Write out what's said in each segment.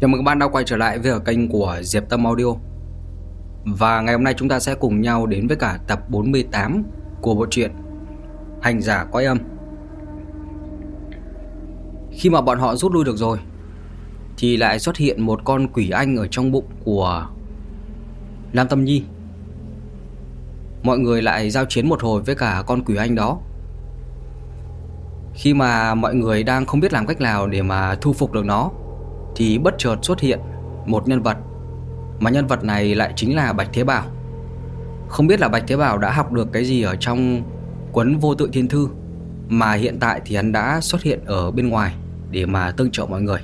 Chào mừng các bạn đã quay trở lại với kênh của Diệp Tâm Audio. Và ngày hôm nay chúng ta sẽ cùng nhau đến với cả tập 48 của bộ truyện Hành giả quay âm. Khi mà bọn họ rút lui được rồi, Thì lại xuất hiện một con quỷ anh ở trong bụng của Lam Tâm Nhi. Mọi người lại giao chiến một hồi với cả con quỷ anh đó. Khi mà mọi người đang không biết làm cách nào để mà thu phục được nó thì bất chợt xuất hiện một nhân vật Mà nhân vật này lại chính là Bạch Thế Bảo. Không biết là Bạch Thế Bảo đã học được cái gì ở trong quấn vô tự thiên thư Mà hiện tại thì hắn đã xuất hiện ở bên ngoài Để mà tương trợ mọi người.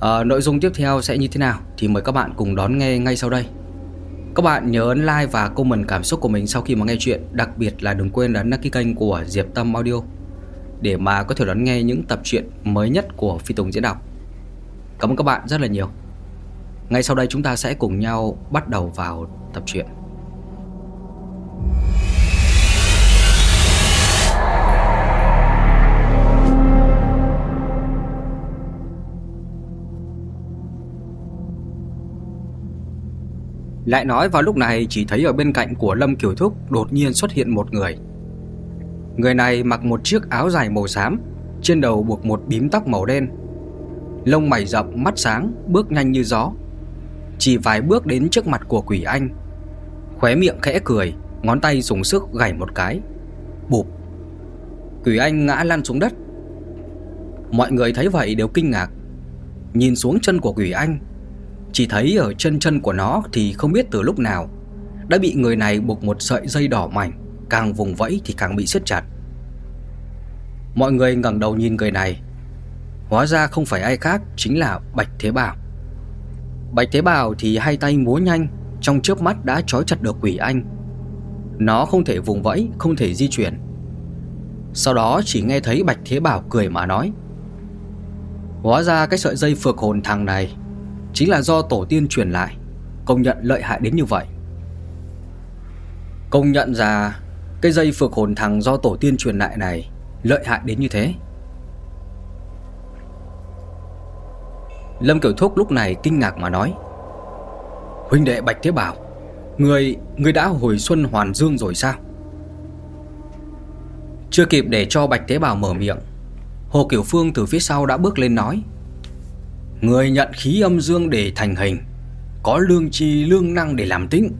À, Nội dung tiếp theo sẽ như thế nào Thì mời các bạn cùng đón nghe ngay sau đây. Các bạn nhớ ấn like và comment cảm xúc của mình sau khi mà nghe chuyện Đặc biệt là đừng quên ấn đăng ký kênh của Diệp Tâm Audio để mà có thể đón nghe những tập truyện mới nhất của Phi Tùng diễn đọc. Cảm ơn các bạn rất là nhiều. Ngay sau đây chúng ta sẽ cùng nhau bắt đầu vào tập truyện. Lại nói vào lúc này, chỉ thấy ở bên cạnh của Lâm Kiều Thúc đột nhiên xuất hiện một người Người này mặc một chiếc áo dài màu xám, Trên đầu buộc một bím tóc màu đen. Lông mày rậm, mắt sáng, Bước nhanh như gió. Chỉ vài bước đến trước mặt của quỷ anh. Khóe miệng khẽ cười, Ngón tay dùng sức gảy một cái. Bụp. Quỷ anh ngã lăn xuống đất. Mọi người thấy vậy đều kinh ngạc. Nhìn xuống chân của quỷ anh, Chỉ thấy ở chân chân của nó Thì không biết từ lúc nào, Đã bị người này buộc một sợi dây đỏ mảnh. Càng vùng vẫy thì càng bị siết chặt. Mọi người ngẩng đầu nhìn người này. Hóa ra không phải ai khác Chính là Bạch Thế Bảo. Bạch Thế Bảo thì hai tay múa nhanh, Trong chớp mắt đã trói chặt được quỷ anh. Nó không thể vùng vẫy, Không thể di chuyển. Sau đó chỉ nghe thấy Bạch Thế Bảo cười mà nói. Hóa ra cái sợi dây phược hồn thằng này Chính là do tổ tiên truyền lại, Công nhận lợi hại đến như vậy. Công nhận ra cái dây phược hồn thằng do tổ tiên truyền lại này Lợi hại đến như thế. Lâm Kiểu Thúc lúc này kinh ngạc mà nói Huynh đệ Bạch Thế Bảo Người, người đã hồi xuân hoàn dương rồi sao? Chưa kịp để cho Bạch Thế Bảo mở miệng Hồ Kiểu Phương từ phía sau đã bước lên nói Người nhận khí âm dương để thành hình Có lương chi lương năng để làm tính.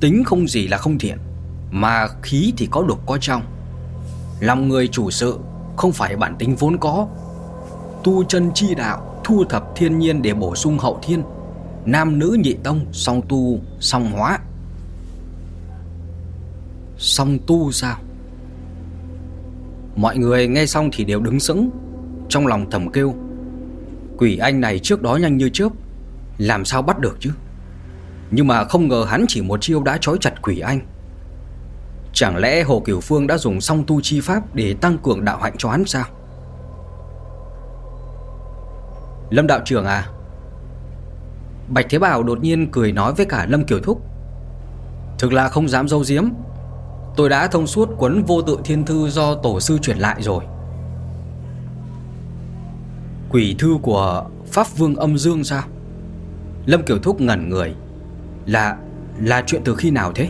Tính không gì là không thiện mà khí thì có đục có trong. Lòng người chủ sự Không phải bản tính vốn có. Tu chân chi đạo, Thu thập thiên nhiên để bổ sung hậu thiên. Nam nữ nhị tông, Song tu, song hóa. Song tu sao? Mọi người nghe xong thì đều đứng sững, Trong lòng thầm kêu, Quỷ anh này trước đó nhanh như chớp, Làm sao bắt được chứ? Nhưng mà không ngờ hắn chỉ một chiêu đã trói chặt quỷ anh. Chẳng lẽ Hồ Kiều Phương đã dùng song tu chi pháp Để tăng cường đạo hạnh cho hắn sao? Lâm đạo trưởng à? Bạch Thế Bảo đột nhiên cười nói với cả Lâm Kiều Thúc. Thực là không dám dâu diếm Tôi đã thông suốt cuốn vô tự thiên thư do tổ sư chuyển lại rồi. Quỷ thư của Pháp Vương âm dương sao? Lâm Kiều Thúc ngẩn người. Là là chuyện từ khi nào thế?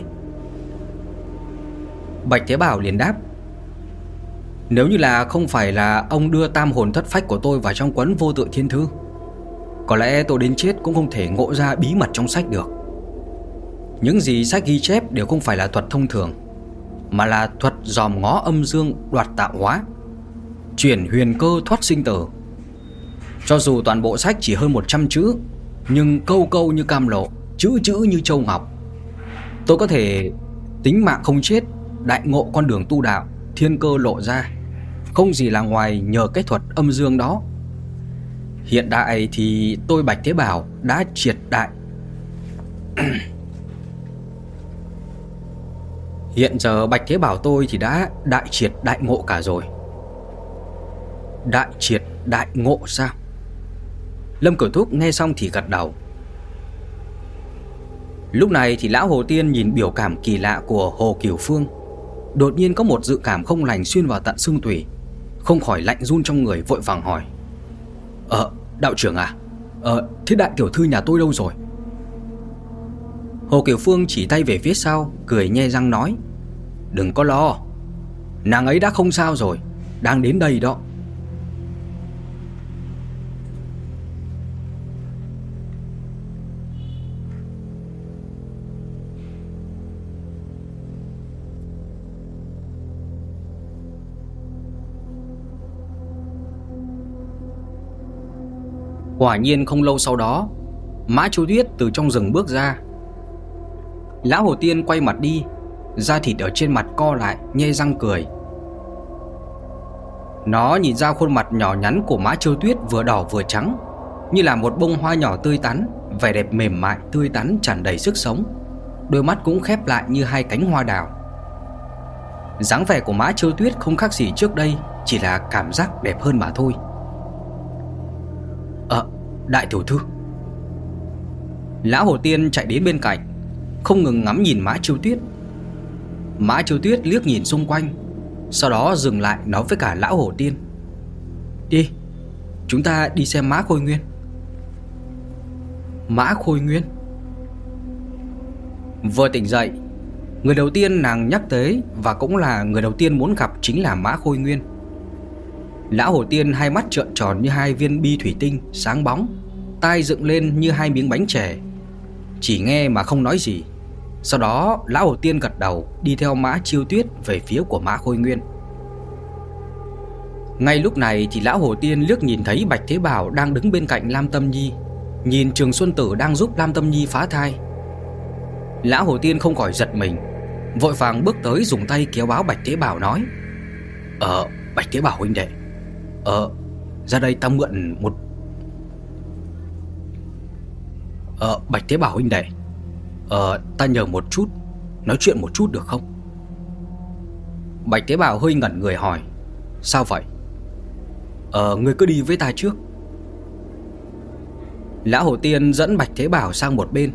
Bạch Thế Bảo liền đáp, Nếu như là không phải là ông đưa tam hồn thất phách của tôi vào trong quấn vô tự thiên thư, Có lẽ tôi đến chết cũng không thể ngộ ra bí mật trong sách được. Những gì sách ghi chép đều không phải là thuật thông thường, Mà là thuật dòm ngó âm dương đoạt tạo hóa, Chuyển huyền cơ thoát sinh tử. Cho dù toàn bộ sách chỉ hơn 100 chữ, Nhưng câu câu như cam lộ, Chữ chữ như châu ngọc, Tôi có thể tính mạng không chết đại ngộ con đường tu đạo, thiên cơ lộ ra. Không gì là ngoài nhờ cái thuật âm dương đó. Hiện đại thì tôi Bạch Thế Bảo đã triệt đại. Hiện giờ Bạch Thế Bảo tôi thì đã đại triệt đại ngộ cả rồi. Đại triệt đại ngộ sao? Lâm Cửu Thúc nghe xong thì gật đầu. Lúc này thì lão Hồ Tiên nhìn biểu cảm kỳ lạ của Hồ Kiều Phương Đột nhiên có một dự cảm không lành xuyên vào tận xương tủy. Không khỏi lạnh run trong người, vội vàng hỏi. Ờ đạo trưởng à Ờ thế đại tiểu thư nhà tôi đâu rồi? Hồ Kiều Phương chỉ tay về phía sau, Cười nhe răng nói. Đừng có lo, Nàng ấy đã không sao rồi, Đang đến đây đó. Quả nhiên không lâu sau đó, Mã Chu Tuyết từ trong rừng bước ra. Lão Hồ Tiên quay mặt đi, Da thịt ở trên mặt co lại nhê răng cười. Nó nhìn ra khuôn mặt nhỏ nhắn của Mã Châu Tuyết vừa đỏ vừa trắng, Như là một bông hoa nhỏ tươi tắn, Vẻ đẹp mềm mại, tươi tắn tràn đầy sức sống. Đôi mắt cũng khép lại như hai cánh hoa đào. Dáng vẻ của Mã Châu Tuyết không khác gì trước đây, Chỉ là cảm giác đẹp hơn mà thôi đại tiểu thư. Lão Hồ Tiên chạy đến bên cạnh, Không ngừng ngắm nhìn Mã Chiêu Tuyết. Mã Chiêu Tuyết liếc nhìn xung quanh, Sau đó dừng lại nói với cả Lão Hồ Tiên. Đi, Chúng ta đi xem Mã Khôi Nguyên. Mã Khôi Nguyên? Vừa tỉnh dậy, Người đầu tiên nàng nhắc tới Và cũng là người đầu tiên muốn gặp Chính là Mã Khôi Nguyên. Lão Hồ Tiên hai mắt trợn tròn như hai viên bi thủy tinh sáng bóng. Tai dựng lên như hai miếng bánh chè. Chỉ nghe mà không nói gì. Sau đó, Lão Hồ Tiên gật đầu, Đi theo mã chiêu tuyết về phía của mã Khôi Nguyên. Ngay lúc này thì Lão Hồ Tiên liếc nhìn thấy Bạch Thế Bảo đang đứng bên cạnh Lam Tâm Nhi, Nhìn Trường Xuân Tử đang giúp Lam Tâm Nhi phá thai. Lão Hồ Tiên không khỏi giật mình, Vội vàng bước tới dùng tay kéo báo Bạch Thế Bảo nói Ờ Bạch Thế Bảo huynh đệ Ờ Ra đây ta mượn một Ờ Bạch Thế Bảo huynh đệ Ờ ta nhờ một chút, Nói chuyện một chút được không? Bạch Thế Bảo hơi ngẩn người hỏi, Sao vậy? Ờ người cứ đi với ta trước. Lão Hồ Tiên dẫn Bạch Thế Bảo sang một bên,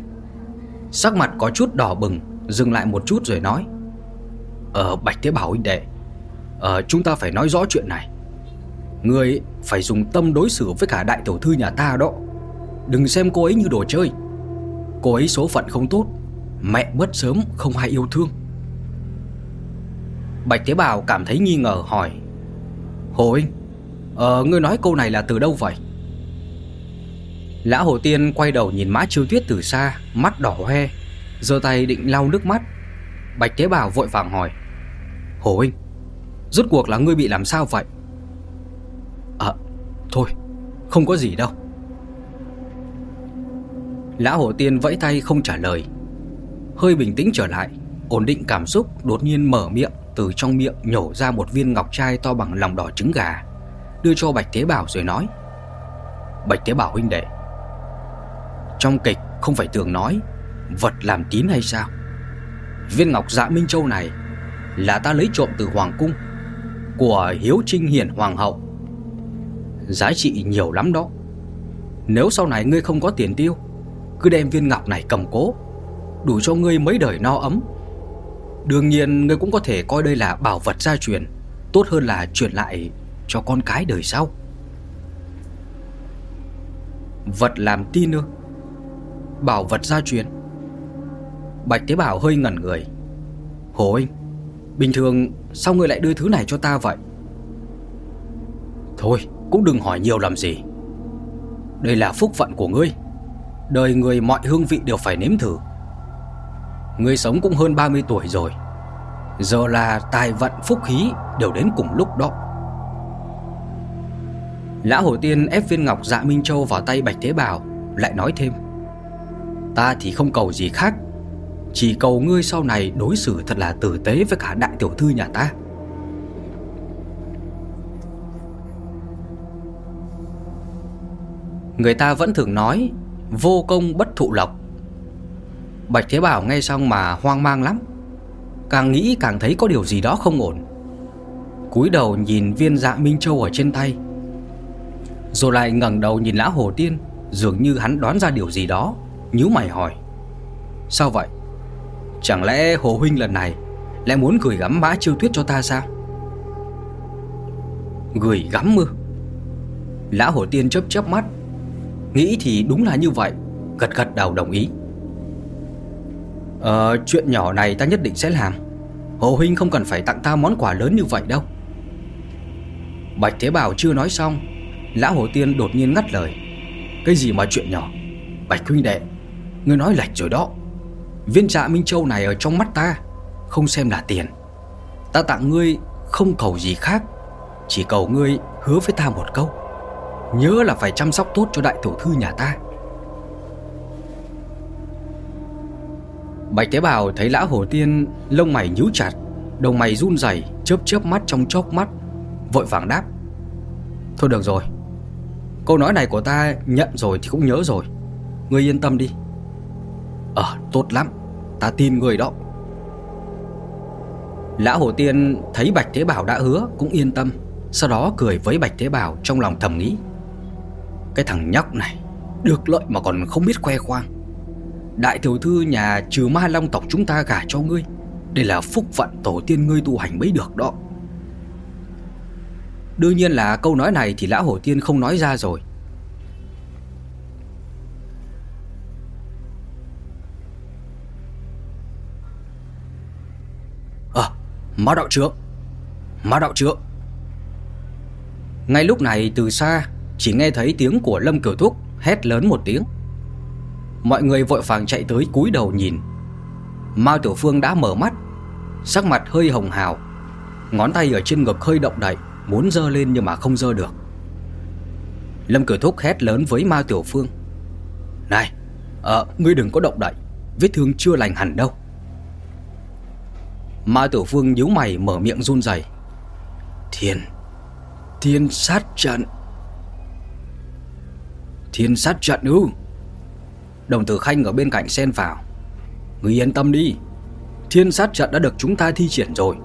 Sắc mặt có chút đỏ bừng, Dừng lại một chút rồi nói Ờ Bạch Thế Bảo huynh đệ Ờ chúng ta phải nói rõ chuyện này. Người phải dùng tâm đối xử với cả đại tiểu thư nhà ta đó. Đừng xem cô ấy như đồ chơi. Cô ấy số phận không tốt. Mẹ mất sớm không hay yêu thương. Bạch Tế Bào cảm thấy nghi ngờ hỏi. Hồ Huynh Ờ ngươi nói câu này là từ đâu vậy? Lã Hồ Tiên quay đầu nhìn Mã Chiêu Tuyết từ xa, Mắt đỏ hoe, giơ tay định lau nước mắt. Bạch Tế Bào vội vàng hỏi. Hồ Huynh Rốt cuộc là ngươi bị làm sao vậy? À thôi, Không có gì đâu. Lã Hổ Tiên vẫy tay không trả lời. Hơi bình tĩnh trở lại, Ổn định cảm xúc Đột nhiên mở miệng, Từ trong miệng nhổ ra một viên ngọc trai To bằng lòng đỏ trứng gà, Đưa cho Bạch Thế Bảo rồi nói, Bạch Thế Bảo huynh đệ, Trong kịch không phải tưởng nói Vật làm tín hay sao? Viên ngọc dạ Minh Châu này Là ta lấy trộm từ Hoàng Cung, Của Hiếu Trinh Hiển Hoàng hậu. Giá trị nhiều lắm đó. Nếu sau này ngươi không có tiền tiêu cứ đem viên ngọc này cầm cố, Đủ cho ngươi mấy đời no ấm. Đương nhiên, ngươi cũng có thể coi đây là bảo vật gia truyền, Tốt hơn là truyền lại cho con cái đời sau. Vật làm tin ư Bảo vật gia truyền. Bạch Tế Bảo hơi ngẩn người. Hồ anh, Bình thường sao ngươi lại đưa thứ này cho ta vậy? Thôi, cũng đừng hỏi nhiều làm gì. Đây là phúc phận của ngươi. Đời người mọi hương vị đều phải nếm thử. Người sống cũng hơn 30 tuổi rồi. Giờ là tài vận phúc khí đều đến cùng lúc đó. Lã Hổ Tiên ép viên ngọc dạ Minh Châu vào tay Bạch Thế Bảo, Lại nói thêm. Ta thì không cầu gì khác, Chỉ cầu ngươi sau này đối xử thật là tử tế với cả đại tiểu thư nhà ta. Người ta vẫn thường nói Vô công bất thụ lộc. Bạch Thế Bảo nghe xong mà hoang mang lắm. Càng nghĩ càng thấy có điều gì đó không ổn. Cúi đầu nhìn viên dạ Minh Châu ở trên tay. Rồi lại ngẩng đầu nhìn lão Hồ Tiên, Dường như hắn đoán ra điều gì đó, nhíu mày hỏi. Sao vậy? Chẳng lẽ Hồ Huynh lần này Lại muốn gửi gắm mã chiêu tuyết cho ta sao? Gửi gắm mưa Lão hồ tiên chớp chớp mắt Nghĩ thì đúng là như vậy. Gật gật đầu đồng ý. Ờ chuyện nhỏ này ta nhất định sẽ làm. Hồ huynh không cần phải tặng ta món quà lớn như vậy đâu. Bạch Thế Bảo chưa nói xong, Lão Hồ Tiên đột nhiên ngắt lời. Cái gì mà chuyện nhỏ? Bạch huynh đệ, Ngươi nói lệch rồi đó. Viên trạ Minh Châu này ở trong mắt ta, Không xem là tiền. Ta tặng ngươi không cầu gì khác, Chỉ cầu ngươi hứa với ta một câu. Nhớ là phải chăm sóc tốt cho đại tiểu thư nhà ta. Bạch Tế Bào thấy lão hổ tiên lông mày nhíu chặt, Đầu mày run rẩy, chớp chớp mắt trong chốc mắt, Vội vàng đáp. Thôi được rồi, Câu nói này của ta nhận rồi thì cũng nhớ rồi. Ngươi yên tâm đi. Ờ tốt lắm, Ta tin người đó. Lão Hồ Tiên thấy Bạch Thế Bảo đã hứa cũng yên tâm, Sau đó cười với Bạch Thế Bảo trong lòng thầm nghĩ. Cái thằng nhóc này, Được lợi mà còn không biết khoe khoang. Đại tiểu thư nhà trừ ma long tộc chúng ta gả cho ngươi, Đây là phúc phận tổ tiên ngươi tu hành mới được đó. Đương nhiên là câu nói này thì lão hổ tiên không nói ra rồi. Ờ, à Ma đạo trưởng Ma đạo trưởng Ngay lúc này từ xa chỉ nghe thấy tiếng của Lâm Kiều Thúc, Hét lớn một tiếng. Mọi người vội vàng chạy tới cúi đầu nhìn. Mao Tiểu Phương đã mở mắt, Sắc mặt hơi hồng hào, Ngón tay ở trên ngực hơi động đậy, Muốn dơ lên nhưng mà không dơ được. Lâm Cửu Thúc hét lớn với Mao Tiểu Phương. Này Ờ ngươi đừng có động đậy, Vết thương chưa lành hẳn đâu. Mao Tiểu Phương nhíu mày, mở miệng run rẩy. Thiên Thiên sát trận. Thiên sát trận ư? Đồng tử Khanh ở bên cạnh xen vào. Người yên tâm đi, Thiên sát trận đã được chúng ta thi triển rồi.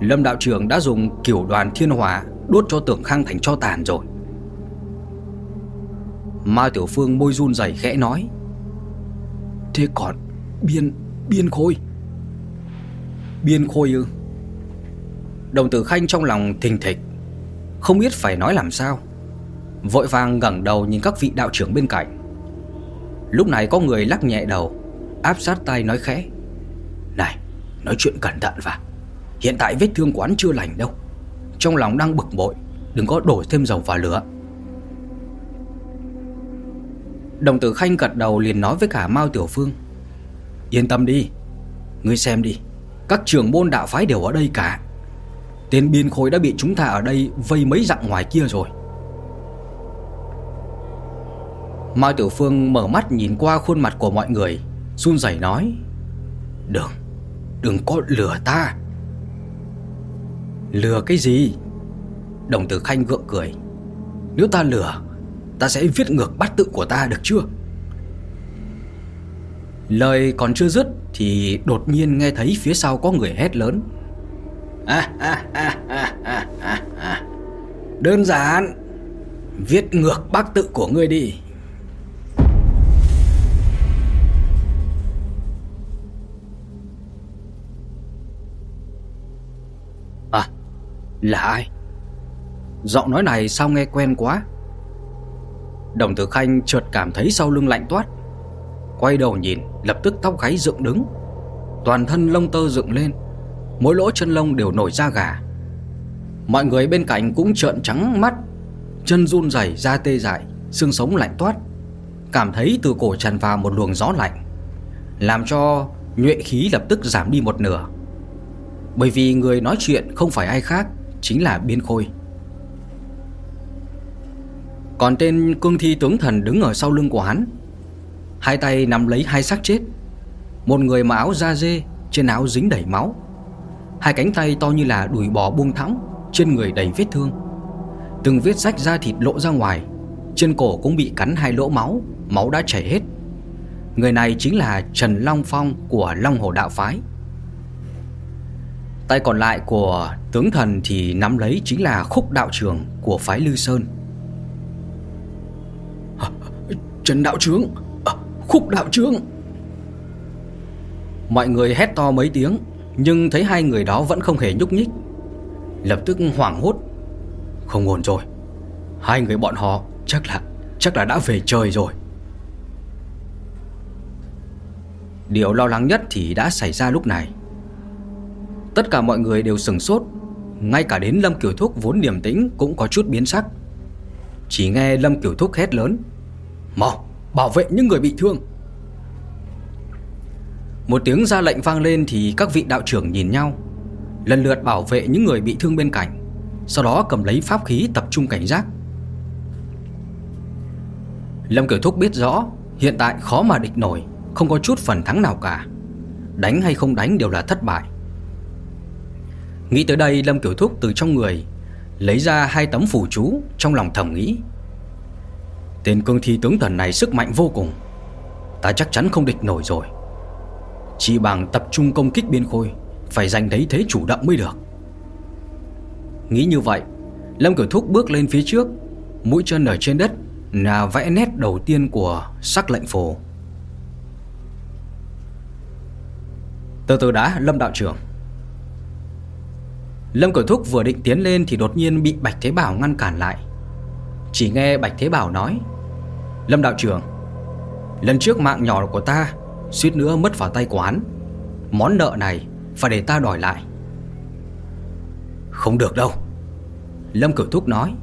Lâm đạo trưởng đã dùng kiểu đoàn thiên hỏa Đốt cho tưởng khang thành cho tàn rồi. Mai Tiểu Phương môi run rẩy khẽ nói. Thế còn Biên Biên Khôi? Biên Khôi ư? Đồng tử Khanh trong lòng thình thịch, Không biết phải nói làm sao. Vội vàng ngẩng đầu nhìn các vị đạo trưởng bên cạnh. Lúc này có người lắc nhẹ đầu, Áp sát tay nói khẽ, Này, nói chuyện cẩn thận vào Hiện tại vết thương quán chưa lành đâu, Trong lòng đang bực bội, Đừng có đổ thêm dầu vào lửa. Đồng tử Khanh gật đầu liền nói với cả Mao Tiểu Phương, Yên tâm đi, Ngươi xem đi, Các trưởng môn đạo phái đều ở đây cả. Tên biên khối đã bị chúng ta ở đây Vây mấy dặm ngoài kia rồi. Mai Tiểu Phương mở mắt nhìn qua khuôn mặt của mọi người run rẩy nói Đừng Đừng có lừa ta. Lừa cái gì? Đồng tử Khanh gượng cười. Nếu ta lừa Ta sẽ viết ngược bát tự của ta được chưa? Lời còn chưa dứt Thì đột nhiên nghe thấy phía sau có người hét lớn. À, à, à, à, à, à. Đơn giản Viết ngược bác tự của ngươi đi. Là ai? Giọng nói này sao nghe quen quá? Đồng tử Khanh chợt cảm thấy sau lưng lạnh toát, Quay đầu nhìn, Lập tức tóc gáy dựng đứng. Toàn thân lông tơ dựng lên, Mỗi lỗ chân lông đều nổi da gà. Mọi người bên cạnh cũng trợn trắng mắt, Chân run rẩy, da tê dại, Xương sống lạnh toát. Cảm thấy từ cổ tràn vào một luồng gió lạnh, Làm cho nhuệ khí lập tức giảm đi một nửa. Bởi vì người nói chuyện không phải ai khác Chính là Biên Khôi. Còn tên cương thi tướng thần đứng ở sau lưng của hắn. Hai tay nắm lấy hai xác chết. Một người mặc áo da dê, Trên áo dính đầy máu. Hai cánh tay to như là đùi bò buông thõng, Trên người đầy vết thương. Từng vết rách da thịt lộ ra ngoài, Trên cổ cũng bị cắn hai lỗ máu Máu đã chảy hết. Người này chính là Trần Long Phong Của Long Hồ Đạo Phái. Tay còn lại của tướng thần thì nắm lấy chính là khúc đạo trưởng của phái Lư Sơn. Trần đạo trưởng, khúc đạo trưởng. Mọi người hét to mấy tiếng, nhưng thấy hai người đó vẫn không hề nhúc nhích. Lập tức hoảng hốt, Không ổn rồi Hai người bọn họ chắc là Chắc là đã về trời rồi Điều lo lắng nhất thì đã xảy ra lúc này Tất cả mọi người đều sừng sốt. Ngay cả đến Lâm Kiểu Thúc vốn điềm tĩnh Cũng có chút biến sắc. Chỉ nghe Lâm Kiểu Thúc hét lớn, Mau, bảo vệ những người bị thương. Một tiếng ra lệnh vang lên Thì các vị đạo trưởng nhìn nhau, Lần lượt bảo vệ những người bị thương bên cạnh, Sau đó cầm lấy pháp khí tập trung cảnh giác. Lâm Kiểu Thúc biết rõ, Hiện tại khó mà địch nổi, Không có chút phần thắng nào cả. Đánh hay không đánh đều là thất bại. Nghĩ tới đây Lâm Kiểu Thúc từ trong người, Lấy ra hai tấm phủ chú Trong lòng thầm nghĩ. Tên cương thi tướng thần này sức mạnh vô cùng, Ta chắc chắn không địch nổi rồi. Chỉ bằng tập trung công kích biên khôi, Phải giành thấy thế chủ động mới được. Nghĩ như vậy, Lâm Kiểu Thúc bước lên phía trước, Mũi chân ở trên đất Là vẽ nét đầu tiên của sắc lệnh phổ Từ từ đã, Lâm đạo trưởng. Lâm Cửu Thúc vừa định tiến lên Thì đột nhiên bị Bạch Thế Bảo ngăn cản lại. Chỉ nghe Bạch Thế Bảo nói, Lâm đạo trưởng, Lần trước mạng nhỏ của ta Suýt nữa mất vào tay quán. Món nợ này phải để ta đòi lại. Không được đâu. Lâm Cửu Thúc nói,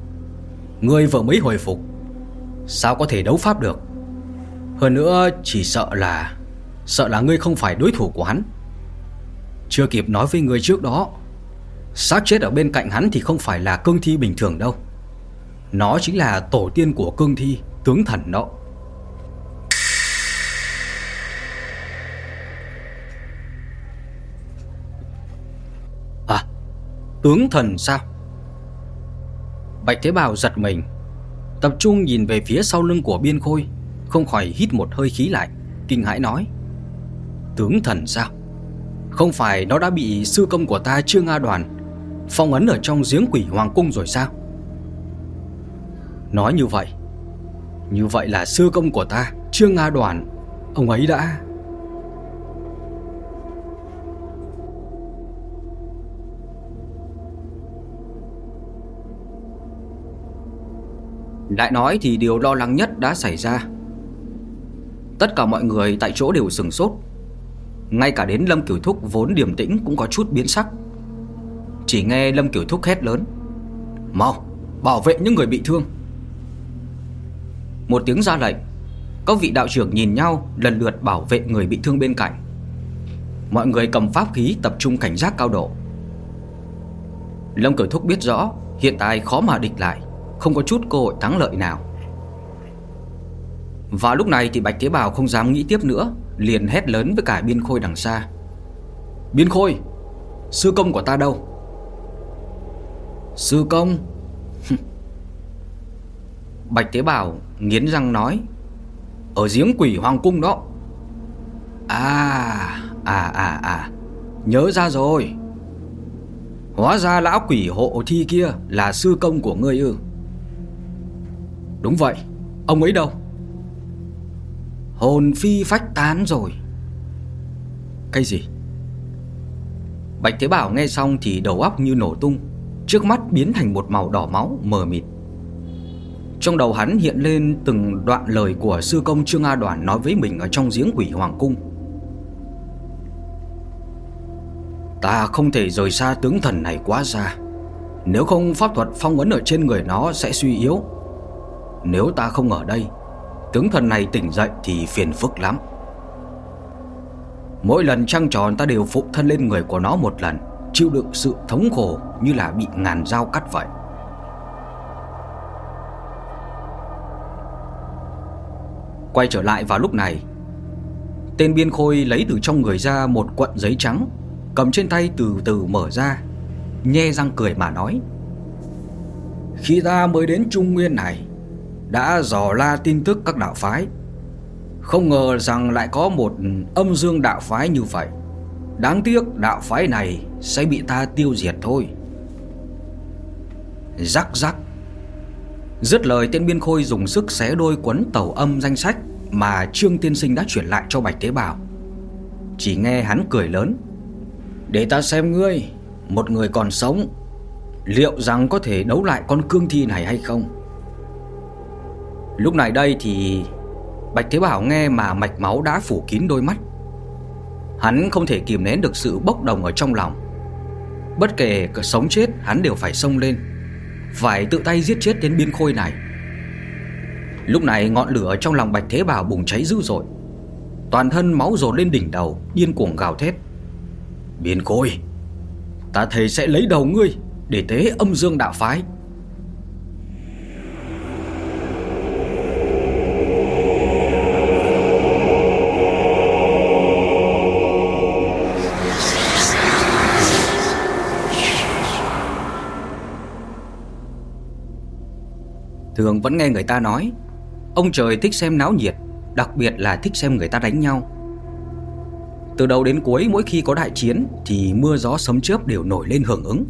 Ngươi vừa mới hồi phục, Sao có thể đấu pháp được? Hơn nữa chỉ sợ là Sợ là ngươi không phải đối thủ của hắn. Chưa kịp nói với ngươi trước đó xác chết ở bên cạnh hắn thì không phải là cương thi bình thường đâu. Nó chính là tổ tiên của cương thi, Tướng thần đó. À Tướng thần sao? Bạch Thế Bào giật mình, Tập trung nhìn về phía sau lưng của biên khôi, Không khỏi hít một hơi khí lại Kinh hãi nói, Tướng thần sao? Không phải nó đã bị sư công của ta Trương A Đoàn Phong ấn ở trong giếng quỷ hoàng cung rồi sao? Nói như vậy Như vậy là sư công của ta, Trương nga Đoàn, Ông ấy đã Lại nói thì điều lo lắng nhất đã xảy ra. Tất cả mọi người tại chỗ đều sừng sốt. Ngay cả đến Lâm Kiểu Thúc vốn điềm tĩnh cũng có chút biến sắc. Chỉ nghe Lâm Kiểu Thúc hét lớn. Mau, bảo vệ những người bị thương. Một tiếng ra lệnh Các vị đạo trưởng nhìn nhau lần lượt bảo vệ người bị thương bên cạnh. Mọi người cầm pháp khí tập trung cảnh giác cao độ. Lâm Kiểu Thúc biết rõ Hiện tại khó mà địch lại không có chút cơ hội thắng lợi nào. Và lúc này thì Bạch Thế bào không dám nghĩ tiếp nữa Liền hét lớn với cả Biên Khôi đằng xa. Biên Khôi Sư công của ta đâu? Sư công. Bạch Thế Bảo nghiến răng nói, Ở giếng quỷ hoàng cung đó. À À à à Nhớ ra rồi. Hóa ra lão quỷ hộ thi kia Là sư công của ngươi ư? Đúng vậy, Ông ấy đâu? Hồn phi phách tán rồi. Cái gì? Bạch Thế Bảo nghe xong thì đầu óc như nổ tung. Trước mắt biến thành một màu đỏ máu, mờ mịt. Trong đầu hắn hiện lên từng đoạn lời của sư công Trương A Đoàn nói với mình ở trong giếng quỷ hoàng cung. Ta không thể rời xa tướng thần này quá xa. Nếu không, pháp thuật phong ấn ở trên người nó sẽ suy yếu. Nếu ta không ở đây, Tướng thần này tỉnh dậy thì phiền phức lắm. Mỗi lần trăng tròn ta đều phụ thân lên người của nó một lần. Chịu đựng sự thống khổ như là bị ngàn dao cắt vậy Quay trở lại vào lúc này, Tên biên khôi lấy từ trong người ra một cuộn giấy trắng, Cầm trên tay từ từ mở ra, Nhe răng cười mà nói, Khi ta mới đến Trung Nguyên này, đã dò la tin tức các đạo phái. Không ngờ rằng lại có một âm dương đạo phái như vậy. Đáng tiếc đạo phái này sẽ bị ta tiêu diệt thôi. Rắc rắc. Dứt lời tiên biên khôi dùng sức xé đôi quấn tàu âm danh sách mà Trương Tiên Sinh đã chuyển lại cho Bạch Tế Bào. Chỉ nghe hắn cười lớn. Để ta xem ngươi, một người còn sống, Liệu rằng có thể đấu lại con cương thi này hay không Lúc này đây thì Bạch Thế Bảo nghe mà mạch máu đã phủ kín đôi mắt Hắn không thể kìm nén được sự bốc đồng ở trong lòng. Bất kể sống chết, hắn đều phải xông lên, Phải tự tay giết chết đến biên khôi này. Lúc này ngọn lửa trong lòng Bạch Thế Bảo bùng cháy dữ dội. Toàn thân máu dồn lên đỉnh đầu, Điên cuồng gào thét. Biên khôi, Ta thề sẽ lấy đầu ngươi Để tế âm dương đạo phái. Thường vẫn nghe người ta nói, Ông trời thích xem náo nhiệt, Đặc biệt là thích xem người ta đánh nhau. Từ đầu đến cuối, mỗi khi có đại chiến Thì mưa gió sấm chớp đều nổi lên hưởng ứng.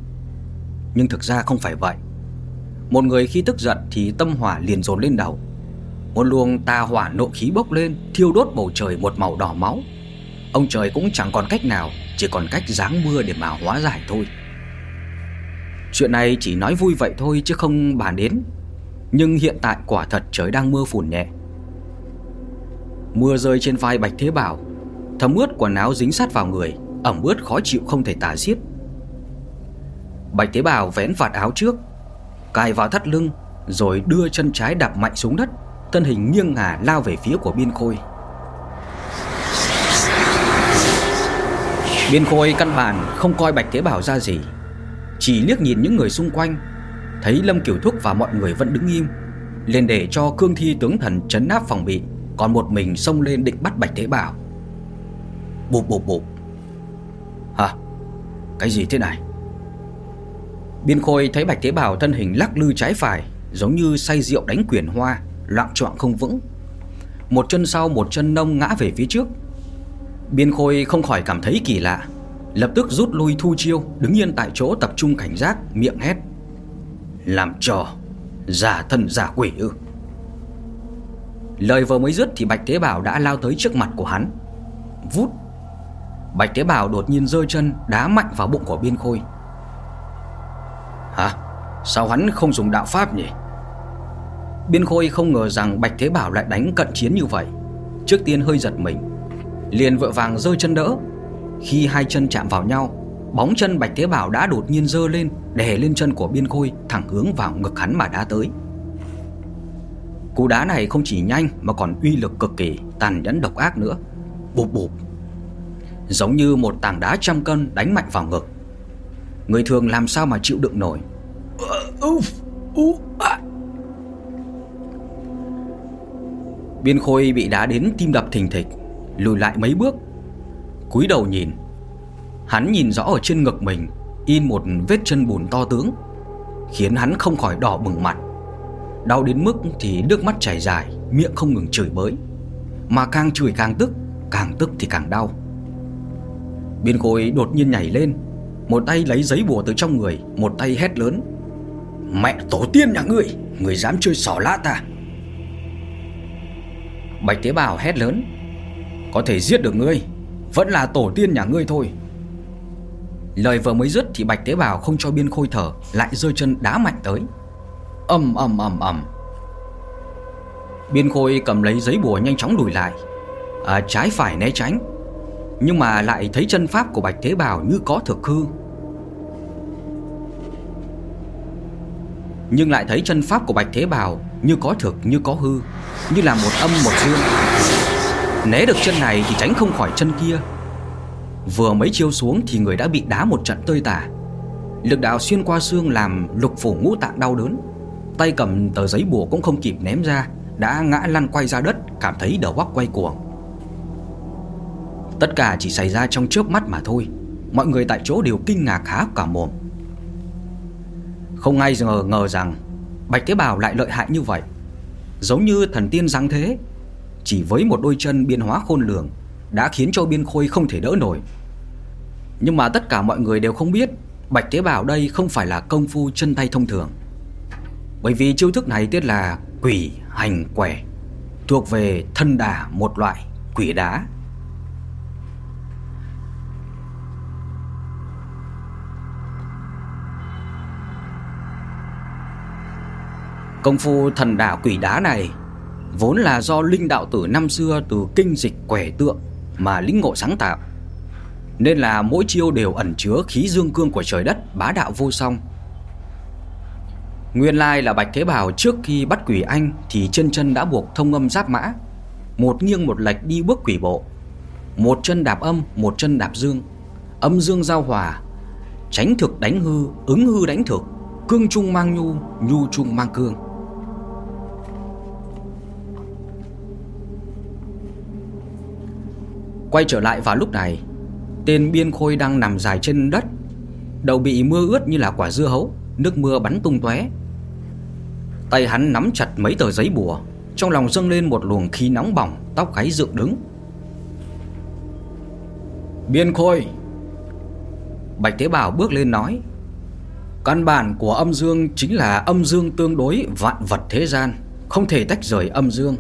Nhưng thực ra không phải vậy. Một người khi tức giận thì tâm hỏa liền dồn lên đầu. Một luồng tà hỏa nộ khí bốc lên, Thiêu đốt bầu trời một màu đỏ máu. Ông trời cũng chẳng còn cách nào, Chỉ còn cách giáng mưa để mà hóa giải thôi. Chuyện này chỉ nói vui vậy thôi chứ không bàn đến. Nhưng hiện tại quả thật trời đang mưa phùn nhẹ. Mưa rơi trên vai Bạch Thế Bảo, Thấm ướt quần áo dính sát vào người, Ẩm ướt khó chịu không thể tả xiết. Bạch Thế Bảo vén vạt áo trước, Cài vào thắt lưng, Rồi đưa chân trái đạp mạnh xuống đất, Thân hình nghiêng ngả lao về phía của Biên Khôi. Biên Khôi căn bản không coi Bạch Thế Bảo ra gì, Chỉ liếc nhìn những người xung quanh Thấy Lâm Kiểu Thúc và mọi người vẫn đứng im, liền để cho cương thi tướng thần chấn áp phòng bị, còn một mình xông lên định bắt Bạch Thế Bảo. Bụp bụp bụp. Hả? Cái gì thế này? Biên Khôi thấy Bạch Thế Bảo thân hình lắc lư trái phải, Giống như say rượu đánh quyển hoa, Loạn trọng không vững. Một chân sau một chân nông ngã về phía trước. Biên Khôi không khỏi cảm thấy kỳ lạ, Lập tức rút lui thu chiêu, Đứng yên tại chỗ tập trung cảnh giác, Miệng hét. Làm trò Giả thân giả quỷ ư. Lời vừa mới dứt thì Bạch Thế Bảo đã lao tới trước mặt của hắn, Vút. Bạch Thế Bảo đột nhiên rơi chân Đá mạnh vào bụng của Biên Khôi. Hả? Sao hắn không dùng đạo pháp nhỉ? Biên Khôi không ngờ rằng Bạch Thế Bảo lại đánh cận chiến như vậy. Trước tiên hơi giật mình, Liền vội vàng rơi chân đỡ. Khi hai chân chạm vào nhau Bóng chân Bạch Thế Bảo đã đột nhiên dơ lên Đè lên chân của Biên Khôi Thẳng hướng vào ngực hắn mà đá tới Cú đá này không chỉ nhanh mà còn uy lực cực kỳ tàn nhẫn độc ác nữa. Bụp bụp. Giống như một tảng đá trăm cân đánh mạnh vào ngực. Người thường làm sao mà chịu đựng nổi. Biên Khôi bị đá đến tim đập thình thịch, lùi lại mấy bước. Cúi đầu nhìn, hắn nhìn rõ ở trên ngực mình in một vết chân bùn to tướng, khiến hắn không khỏi đỏ bừng mặt. Đau đến mức thì nước mắt chảy dài Miệng không ngừng chửi bới. Mà càng chửi càng tức Càng tức thì càng đau. Biên khối đột nhiên nhảy lên Một tay lấy giấy bùa từ trong người Một tay hét lớn. Mẹ tổ tiên nhà ngươi Người dám chơi xỏ lá ta. Bạch tế bào hét lớn Có thể giết được ngươi Vẫn là tổ tiên nhà ngươi thôi. Lời vừa mới dứt thì bạch tế bào không cho biên khôi thở Lại rơi chân đá mạnh tới âm ầm ầm ầm. Biên Khôi cầm lấy giấy bùa nhanh chóng lùi lại, à, trái phải né tránh, nhưng mà lại thấy chân pháp của Bạch tế bào như có thực hư. Nhưng lại thấy chân pháp của Bạch tế bào như có thực như có hư, như là một âm một dương. Né được chân này thì tránh không khỏi chân kia. Vừa mấy chiêu xuống thì người đã bị đá một trận tơi tả. Lực đạo xuyên qua xương làm lục phủ ngũ tạng đau đớn. Tay cầm tờ giấy bùa cũng không kịp ném ra, Đã ngã lăn quay ra đất, Cảm thấy đầu óc quay cuồng Tất cả chỉ xảy ra trong trước mắt mà thôi Mọi người tại chỗ đều kinh ngạc há cả mồm Không ai ngờ ngờ rằng Bạch Tế Bào lại lợi hại như vậy Giống như thần tiên giáng thế, Chỉ với một đôi chân biên hóa khôn lường đã khiến cho biên khôi không thể đỡ nổi. Nhưng mà tất cả mọi người đều không biết Bạch Tế Bào đây không phải là công phu chân tay thông thường. Bởi vì chiêu thức này tiết là quỷ hành quẻ, Thuộc về thân đà một loại quỷ đá. Công phu thần đả quỷ đá này vốn là do linh đạo tử năm xưa từ kinh dịch quẻ tượng mà lĩnh ngộ sáng tạo. Nên là mỗi chiêu đều ẩn chứa khí dương cương của trời đất bá đạo vô song. Nguyên lai là Bạch Thế Bảo trước khi bắt quỷ anh thì chân chân đã buộc thông âm giáp mã, một nghiêng một lệch đi bước quỷ bộ. Một chân đạp âm, một chân đạp dương, âm dương giao hòa, tránh thực đánh hư, ứng hư đánh thực, cương trung mang nhu, nhu trung mang cương. Quay trở lại vào lúc này. Tên biên khôi đang nằm dài trên đất. Đầu bị mưa ướt như là quả dưa hấu, Nước mưa bắn tung tóe. Tay hắn nắm chặt mấy tờ giấy bùa, Trong lòng dâng lên một luồng khí nóng bỏng, Tóc gáy dựng đứng. Biên khôi, Bạch Tế Bảo bước lên nói, Căn bản của âm dương chính là âm dương tương đối vạn vật thế gian, Không thể tách rời âm dương.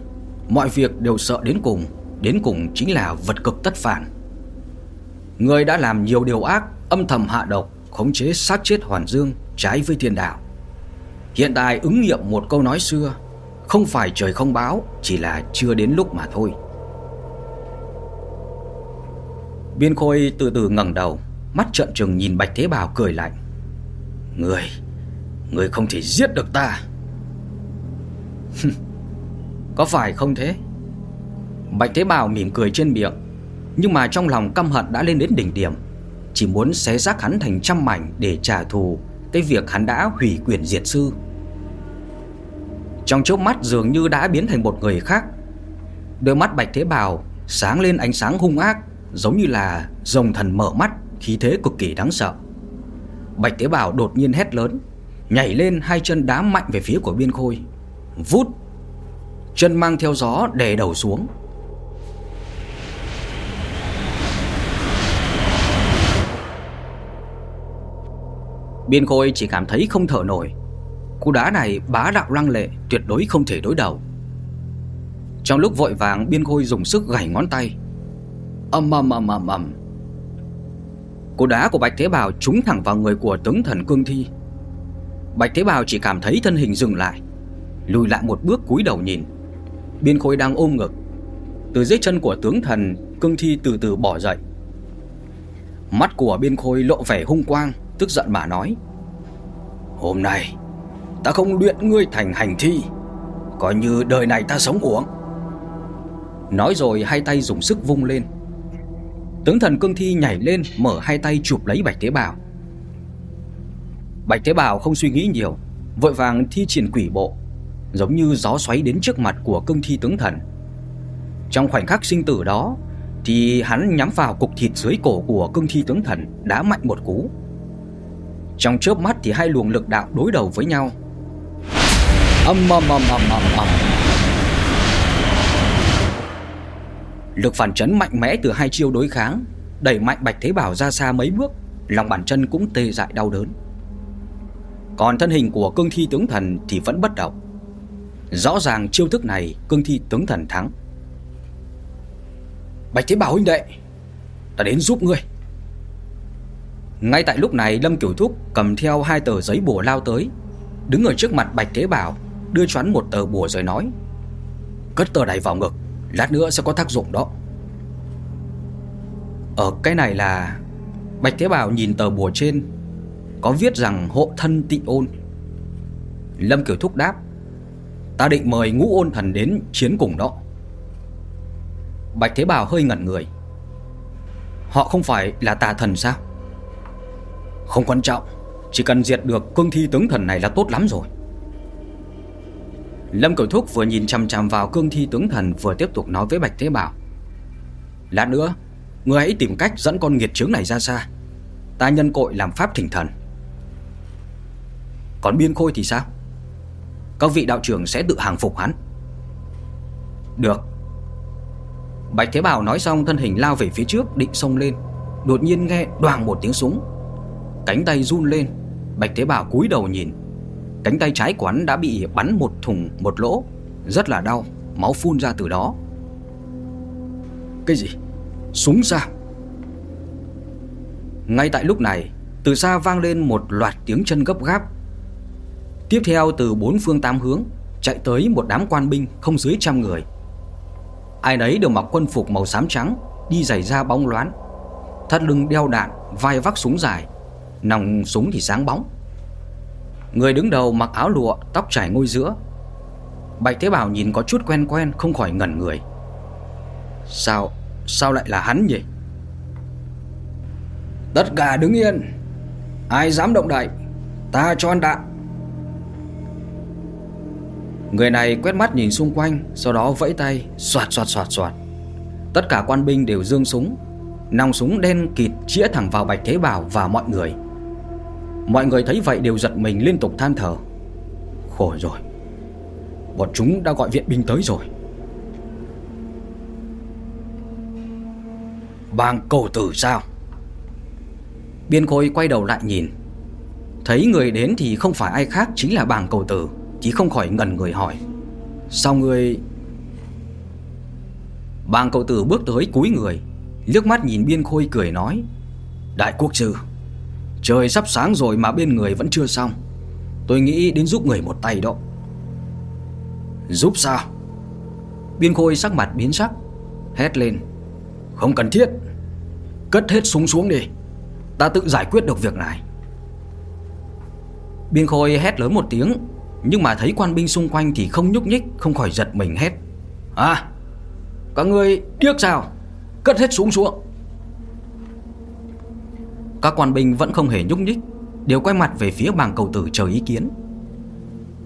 Mọi việc đều sợ đến cùng. Đến cùng chính là vật cực tất phản. Người đã làm nhiều điều ác, Âm thầm hạ độc, Khống chế sát chết Hoàn Dương, Trái với thiên đạo. Hiện tại ứng nghiệm một câu nói xưa, Không phải trời không báo, Chỉ là chưa đến lúc mà thôi. Biên Khôi từ từ ngẩng đầu, Mắt trợn trừng nhìn Bạch Thế Bảo cười lạnh. Người Người không thể giết được ta. Có phải không thế? Bạch Thế Bảo mỉm cười trên miệng. Nhưng mà trong lòng căm hận đã lên đến đỉnh điểm. Chỉ muốn xé xác hắn thành trăm mảnh Để trả thù, Cái việc hắn đã hủy quyền diệt sư. Trong chốc mắt dường như đã biến thành một người khác. Đôi mắt Bạch Thế Bảo Sáng lên ánh sáng hung ác, Giống như là rồng thần mở mắt, Khí thế cực kỳ đáng sợ. Bạch Thế Bảo đột nhiên hét lớn, Nhảy lên hai chân đá mạnh về phía của biên khôi. Vút! Chân mang theo gió đè đầu xuống. Biên Khôi chỉ cảm thấy không thở nổi. Cú đá này bá đạo lăng lệ, Tuyệt đối không thể đối đầu. Trong lúc vội vàng, Biên Khôi dùng sức gảy ngón tay. Âm âm âm âm âm. Cú đá của Bạch Thế Bào trúng thẳng vào người của tướng thần cương thi. Bạch Thế Bào chỉ cảm thấy thân hình dừng lại, Lùi lại một bước cúi đầu nhìn. Biên Khôi đang ôm ngực. Từ dưới chân của tướng thần Cương thi từ từ bỏ dậy. Mắt của Biên Khôi lộ vẻ hung quang. Tức giận mà nói, Hôm nay Ta không luyện ngươi thành hành thi, Coi như đời này ta sống uổng. Nói rồi hai tay dùng sức vung lên. Tướng thần cương thi nhảy lên, Mở hai tay chụp lấy Bạch Tế Bào. Bạch Tế Bào không suy nghĩ nhiều, Vội vàng thi triển quỷ bộ, Giống như gió xoáy đến trước mặt của cương thi tướng thần. Trong khoảnh khắc sinh tử đó, Thì hắn nhắm vào cục thịt dưới cổ của cương thi tướng thần Đã mạnh một cú trong chớp mắt thì hai luồng lực đạo đối đầu với nhau. Âm âm âm âm âm âm. Lực phản chấn mạnh mẽ từ hai chiêu đối kháng, Đẩy mạnh Bạch Thế Bảo ra xa mấy bước, Lòng bàn chân cũng tê dại đau đớn. Còn thân hình của cương thi tướng thần thì vẫn bất động. Rõ ràng chiêu thức này cương thi tướng thần thắng. Bạch Thế Bảo huynh đệ, Ta đến giúp ngươi ngay tại lúc này, Lâm Kiểu Thúc cầm theo hai tờ giấy bùa lao tới, Đứng ở trước mặt Bạch Thế Bảo, Đưa choán một tờ bùa rồi nói, Cất tờ này vào ngực, Lát nữa sẽ có tác dụng đó. Ở cái này là, Bạch Thế Bảo nhìn tờ bùa trên, Có viết rằng hộ thân tị ôn. Lâm Kiểu Thúc đáp, Ta định mời ngũ ôn thần đến chiến cùng đó. Bạch Thế Bảo hơi ngẩn người, Họ không phải là tà thần sao? Không quan trọng, Chỉ cần diệt được cương thi tướng thần này là tốt lắm rồi. Lâm Cửu Thúc vừa nhìn chằm chằm vào cương thi tướng thần, Vừa tiếp tục nói với Bạch Thế Bảo. Lát nữa Người hãy tìm cách dẫn con nghiệt chướng này ra xa. Ta nhân cội làm pháp thỉnh thần. Còn biên khôi thì sao? Các vị đạo trưởng sẽ tự hàng phục hắn. Được. Bạch Thế Bảo nói xong, thân hình lao về phía trước, định xông lên. Đột nhiên nghe đoàn một tiếng súng. Cánh tay run lên. Bạch Thế Bảo cúi đầu nhìn. Cánh tay trái của hắn đã bị bắn một thùng một lỗ. Rất là đau Máu phun ra từ đó. Cái gì? Súng sao? Ngay tại lúc này Từ xa vang lên một loạt tiếng chân gấp gáp. Tiếp theo từ bốn phương tám hướng chạy tới một đám quan binh không dưới trăm người. Ai nấy đều mặc quân phục màu xám trắng, đi giày da bóng loáng, thắt lưng đeo đạn, vai vác súng dài, nòng súng thì sáng bóng. Người đứng đầu mặc áo lụa, tóc trải ngôi giữa. Bạch Thế Bảo nhìn có chút quen quen không khỏi ngẩn người. Sao, sao lại là hắn nhỉ? Tất cả đứng yên, ai dám động đậy, ta cho ăn đạn. Người này quét mắt nhìn xung quanh Sau đó vẫy tay Xoạt xoạt xoạt xoạt Tất cả quan binh đều dương súng Nòng súng đen kịt chĩa thẳng vào Bạch Thế Bảo và mọi người Mọi người thấy vậy đều giật mình liên tục than thở. Khổ rồi. Bọn chúng đã gọi viện binh tới rồi. Bang cầu tử sao? Biên khôi quay đầu lại nhìn. Thấy người đến thì không phải ai khác Chính là bàng cầu tử chỉ không khỏi ngần người hỏi. Sao người Bàng cầu tử bước tới cúi người, liếc mắt nhìn biên khôi cười nói, Đại quốc sư Trời sắp sáng rồi mà bên người vẫn chưa xong. Tôi nghĩ đến giúp người một tay đó. Giúp sao? Biên khôi sắc mặt biến sắc, Hét lên. Không cần thiết. Cất hết súng xuống đi. Ta tự giải quyết được việc này. Biên khôi hét lớn một tiếng, nhưng mà thấy quan binh xung quanh thì không nhúc nhích, Không khỏi giật mình hét. À Các người điếc sao? Cất hết súng xuống. Các quan binh vẫn không hề nhúc nhích, Đều quay mặt về phía bàng cầu tử chờ ý kiến.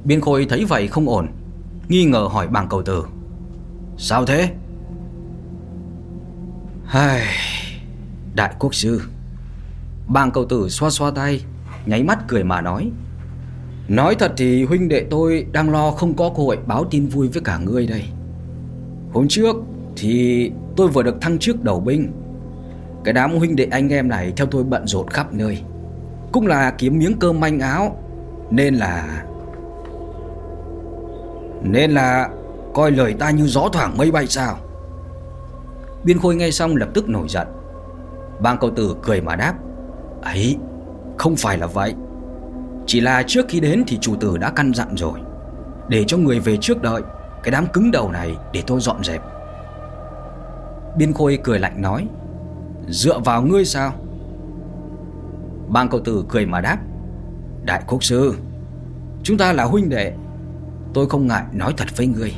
Biên khôi thấy vậy không ổn, Nghi ngờ hỏi bàng cầu tử. Sao thế? Hai Đại quốc sư. Bàng cầu tử xoa xoa tay, Nháy mắt cười mà nói. Nói thật thì huynh đệ tôi đang lo không có cơ hội báo tin vui với cả ngươi đây. Hôm trước thì tôi vừa được thăng chức đầu binh cái đám huynh đệ anh em này theo tôi bận rộn khắp nơi. Cũng là kiếm miếng cơm manh áo. Nên là Nên là coi lời ta như gió thoảng mây bay sao. Biên Khôi nghe xong lập tức nổi giận. Bang cầu tử cười mà đáp, Ấy, không phải là vậy. Chỉ là trước khi đến thì chủ tử đã căn dặn rồi. Để cho người về trước đợi, Cái đám cứng đầu này để tôi dọn dẹp. Biên Khôi cười lạnh nói Dựa vào ngươi sao? Bang cầu tử cười mà đáp, Đại quốc sư, Chúng ta là huynh đệ. Tôi không ngại nói thật với ngươi.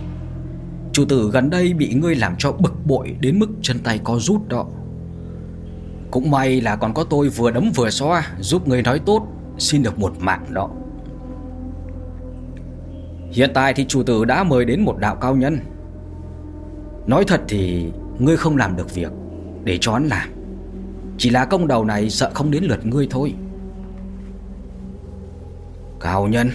Chủ tử gần đây bị ngươi làm cho bực bội Đến mức chân tay có rút đó. Cũng may là còn có tôi vừa đấm vừa xoa, Giúp ngươi nói tốt, xin được một mạng đó. Hiện tại thì chủ tử đã mời đến một đạo cao nhân. Nói thật thì ngươi không làm được việc để cho hắn làm. Chỉ là công đầu này sợ không đến lượt ngươi thôi. Cao nhân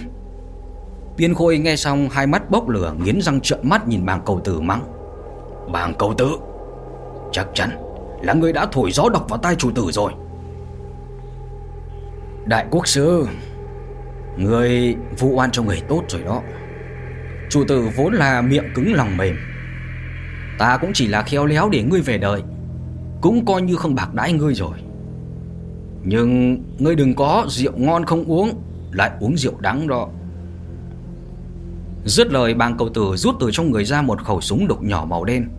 Tiên Khôi nghe xong, hai mắt bốc lửa, nghiến răng trợn mắt nhìn bàng cầu tử mắng. Bàng cầu tử Chắc chắn là ngươi đã thổi gió độc vào tai chủ tử rồi Đại quốc sư Người vụ oan cho người tốt rồi đó Chủ tử vốn là miệng cứng lòng mềm Ta cũng chỉ là khéo léo để ngươi về đời cũng coi như không bạc đãi ngươi rồi. Nhưng ngươi đừng có rượu ngon không uống, Lại uống rượu đắng đó. Dứt lời, bàng cầu tử rút từ trong người ra một khẩu súng đục nhỏ màu đen.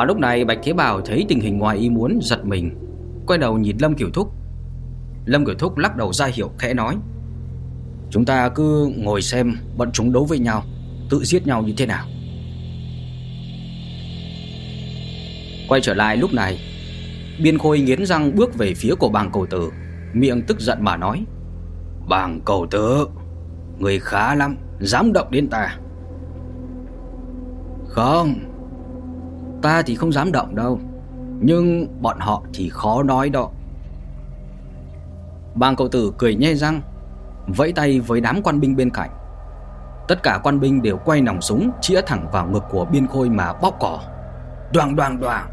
Vào lúc này Bạch Thế Bảo thấy tình hình ngoài ý muốn, giật mình. Quay đầu nhìn Lâm Kiểu Thúc. Lâm Kiểu Thúc lắc đầu ra hiệu khẽ nói, Chúng ta cứ ngồi xem bọn chúng đấu với nhau, Tự giết nhau như thế nào. Quay trở lại lúc này, Biên Khôi nghiến răng bước về phía của bàng cầu tử, Miệng tức giận mà nói, Bàng cầu tử, Người khá lắm, Dám động đến ta. Không Ta thì không dám động đâu Nhưng bọn họ thì khó nói đó. Bang cậu tử cười nhe răng Vẫy tay với đám quan binh bên cạnh. Tất cả quan binh đều quay nòng súng Chĩa thẳng vào ngực của biên khôi mà bóc cỏ. Đoàn, đoàn, đoàn.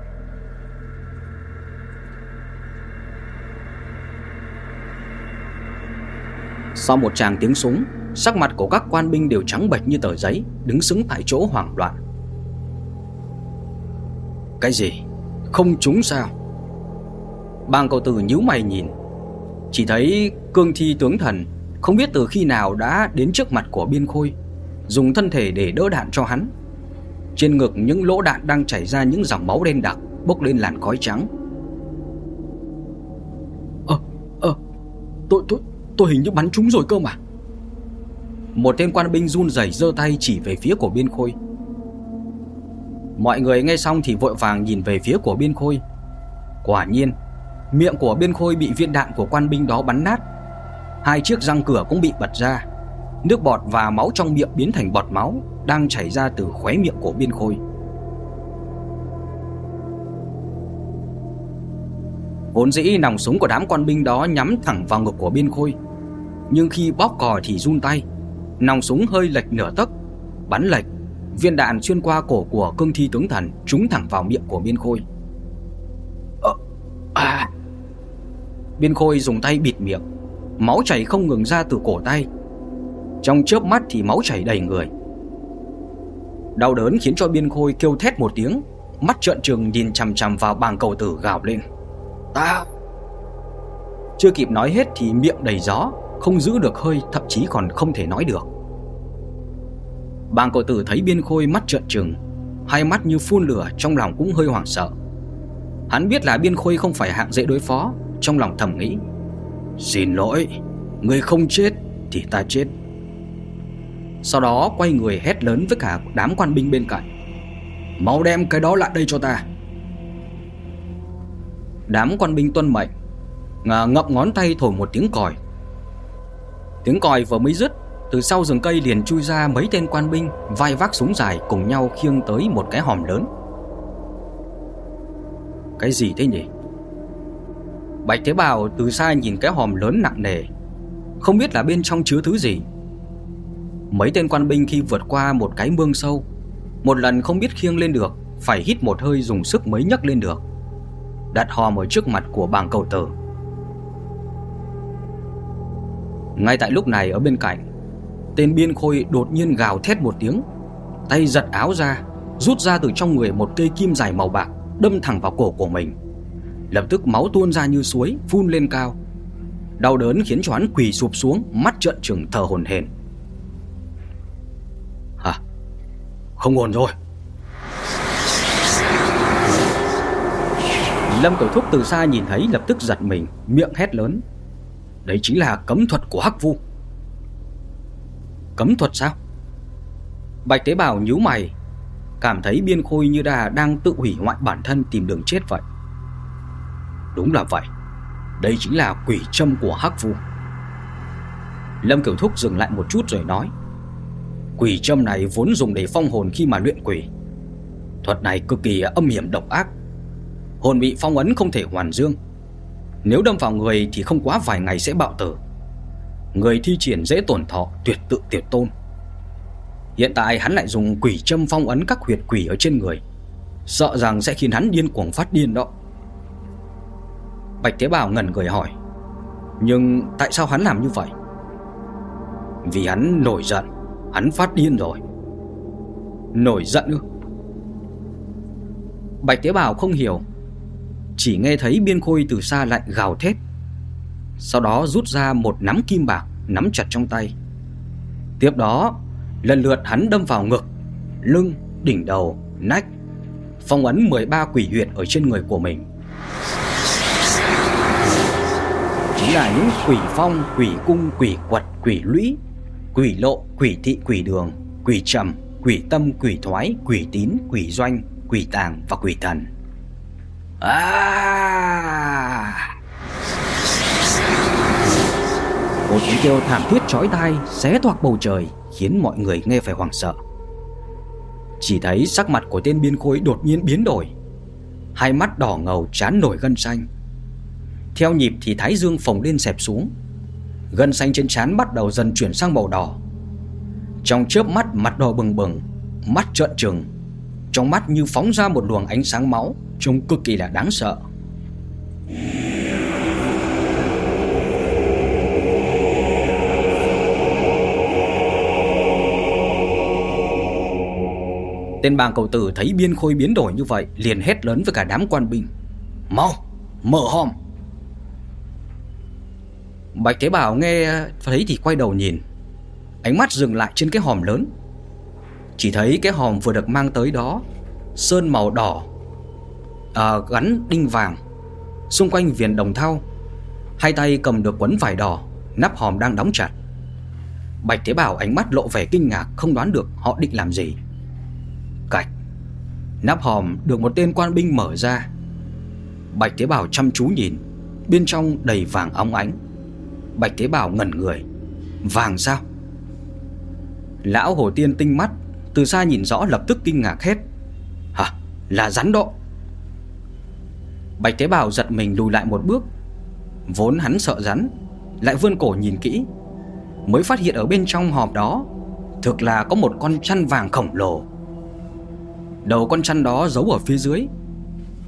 Sau một tràng tiếng súng Sắc mặt của các quan binh đều trắng bệch như tờ giấy Đứng sững tại chỗ hoảng loạn. Cái gì? Không trúng sao? Bang cầu tử nhíu mày nhìn. Chỉ thấy cương thi tướng thần Không biết từ khi nào đã đến trước mặt của biên khôi Dùng thân thể để đỡ đạn cho hắn. Trên ngực những lỗ đạn đang chảy ra những dòng máu đen đặc Bốc lên làn khói trắng. Ờ, ờ, tôi, tôi, tôi hình như bắn trúng rồi cơ mà. Một tên quan binh run rẩy giơ tay chỉ về phía của biên khôi. Mọi người nghe xong thì vội vàng nhìn về phía của biên khôi. Quả nhiên, Miệng của biên khôi bị viên đạn của quan binh đó bắn nát. Hai chiếc răng cửa cũng bị bật ra. Nước bọt và máu trong miệng biến thành bọt máu Đang chảy ra từ khóe miệng của biên khôi. Vốn dĩ nòng súng của đám quan binh đó nhắm thẳng vào ngực của biên khôi. Nhưng khi bóp cò thì run tay. Nòng súng hơi lệch nửa tấc, Bắn lệch. Viên đạn xuyên qua cổ của cương thi tướng thần Trúng thẳng vào miệng của biên khôi. Ờ, à. Biên khôi dùng tay bịt miệng Máu chảy không ngừng ra từ cổ tay. Trong chớp mắt thì máu chảy đầy người. Đau đớn khiến cho biên khôi kêu thét một tiếng Mắt trợn trừng nhìn chằm chằm vào bàng cầu tử gào lên. Ta Chưa kịp nói hết thì miệng đầy gió Không giữ được hơi Thậm chí còn không thể nói được Bàng cậu tử thấy biên khôi mắt trợn trừng, Hai mắt như phun lửa, Trong lòng cũng hơi hoảng sợ. Hắn biết là biên khôi không phải hạng dễ đối phó, Trong lòng thầm nghĩ, Xin lỗi, Người không chết thì ta chết. Sau đó quay người hét lớn với cả đám quan binh bên cạnh, Mau đem cái đó lại đây cho ta. Đám quan binh tuân mệnh Ngậm ngón tay thổi một tiếng còi. Tiếng còi vừa mới dứt từ sau rừng cây liền chui ra mấy tên quan binh, Vai vác súng dài cùng nhau khiêng tới một cái hòm lớn. Cái gì thế nhỉ? Bạch Thế Bảo từ xa nhìn cái hòm lớn nặng nề, Không biết là bên trong chứa thứ gì. Mấy tên quan binh khi vượt qua một cái mương sâu, Một lần không biết khiêng lên được, Phải hít một hơi dùng sức mới nhấc lên được. Đặt hòm ở trước mặt của bảng cầu tử Ngay tại lúc này ở bên cạnh Tên biên khôi đột nhiên gào thét một tiếng, Tay giật áo ra, Rút ra từ trong người một cây kim dài màu bạc, Đâm thẳng vào cổ của mình. Lập tức máu tuôn ra như suối, Phun lên cao. Đau đớn khiến cho hắn quỳ sụp xuống, Mắt trợn trừng thở hồn hển. Hả? Không ổn rồi. Lâm Cửu Thúc từ xa nhìn thấy lập tức giật mình, Miệng hét lớn. Đấy chính là cấm thuật của Hắc Vu. Cấm thuật sao? Bạch Tế Bảo nhíu mày, Cảm thấy biên khôi như đà đang tự hủy hoại bản thân tìm đường chết vậy. Đúng là vậy, Đây chính là quỷ châm của Hắc Vu. Lâm Kiểu Thúc dừng lại một chút rồi nói, Quỷ châm này vốn dùng để phong hồn khi mà luyện quỷ. Thuật này cực kỳ âm hiểm độc ác, Hồn bị phong ấn không thể hoàn dương. Nếu đâm vào người thì không quá vài ngày sẽ bạo tử. Người thi triển dễ tổn thọ, tuyệt tự tuyệt tôn. Hiện tại hắn lại dùng quỷ châm phong ấn các huyệt quỷ ở trên người. Sợ rằng sẽ khiến hắn điên cuồng phát điên đó. Bạch Thế Bảo ngẩn người hỏi, Nhưng tại sao hắn làm như vậy? Vì hắn nổi giận, Hắn phát điên rồi. Nổi giận ư? Bạch Tế Bảo không hiểu, Chỉ nghe thấy biên khôi từ xa lại gào thét. Sau đó rút ra một nắm kim bạc Nắm chặt trong tay. Tiếp đó Lần lượt hắn đâm vào ngực Lưng, đỉnh đầu, nách Phong ấn 13 quỷ huyệt ở trên người của mình. Chính là những quỷ phong, quỷ cung, quỷ quật, quỷ lũy Quỷ lộ, quỷ thị, quỷ đường Quỷ trầm, quỷ tâm, quỷ thoái, quỷ tín, quỷ doanh Quỷ tàng và quỷ thần. À! Một tiếng kêu thảm thiết chói tai Xé toạc bầu trời, Khiến mọi người nghe phải hoảng sợ. Chỉ thấy sắc mặt của tên biên khôi đột nhiên biến đổi. Hai mắt đỏ ngầu chán nổi gân xanh. Theo nhịp thì thái dương phồng lên xẹp xuống. Gân xanh trên trán bắt đầu dần chuyển sang màu đỏ. Trong chớp mắt, mặt đỏ bừng bừng, Mắt trợn trừng. Trong mắt như phóng ra một luồng ánh sáng máu, Trông cực kỳ là đáng sợ. Tên bàng cầu tử thấy biên khôi biến đổi như vậy Liền hét lớn với cả đám quan binh. Mau mở hòm. Bạch Thế Bảo nghe thấy thì quay đầu nhìn. Ánh mắt dừng lại trên cái hòm lớn. Chỉ thấy cái hòm vừa được mang tới đó Sơn màu đỏ à, Gắn đinh vàng. Xung quanh viền đồng thau Hai tay cầm được quấn vải đỏ Nắp hòm đang đóng chặt. Bạch Thế Bảo ánh mắt lộ vẻ kinh ngạc Không đoán được họ định làm gì. Cạch. Nắp hòm được một tên quan binh mở ra. Bạch Thế Bảo chăm chú nhìn, Bên trong đầy vàng óng ánh. Bạch Thế Bảo ngẩn người. Vàng sao? Lão Hồ Tiên tinh mắt, Từ xa nhìn rõ lập tức kinh ngạc hết. Hả? Là rắn độ Bạch Thế Bảo giật mình lùi lại một bước. Vốn hắn sợ rắn, Lại vươn cổ nhìn kỹ. Mới phát hiện ở bên trong hòm đó, Thực là có một con chăn vàng khổng lồ. Đầu con chăn đó giấu ở phía dưới.